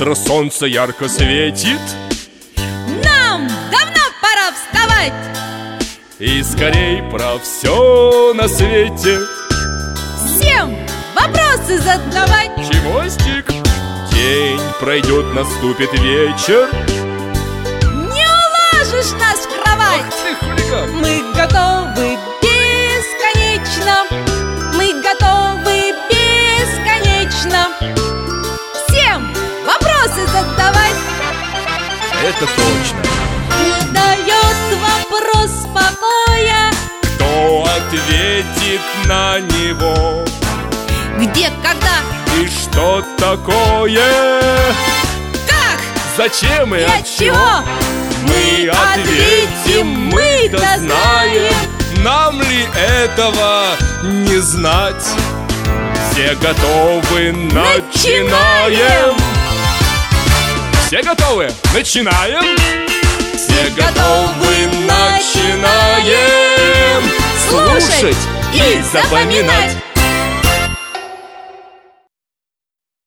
Утро солнце ярко светит. Нам давно пора вставать. И скорей про все на свете. Всем вопросы задавать. Чемостик День пройдет, наступит вечер. Не уложишь нас в кровать. Ты хулиган! Мы Это точно. Не дает вопрос покоя. Кто ответит на него? Где, когда, И что такое? как? Зачем и и от чего? Мы ответим, мы-то знаем. Нам ли этого не знать? Все готовы, начинаем Все готовы? Начинаем? Все готовы, начинаем. Слушать и запоминать